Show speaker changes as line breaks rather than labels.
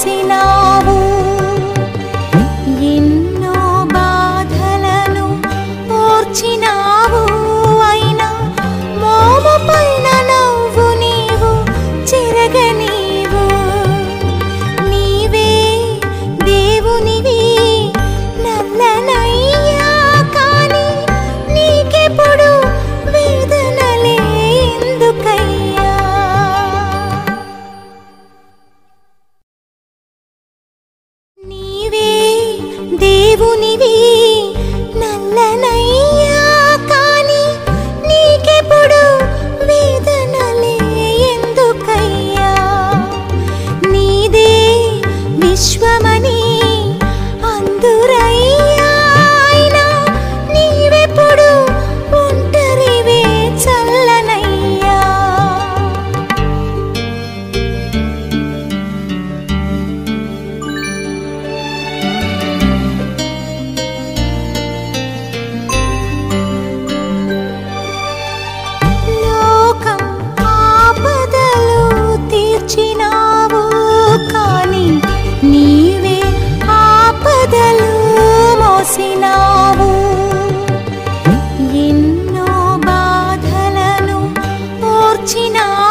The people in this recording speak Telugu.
చేసినావు. ఎన్నో బాధలను ఓర్చిన বুঝি না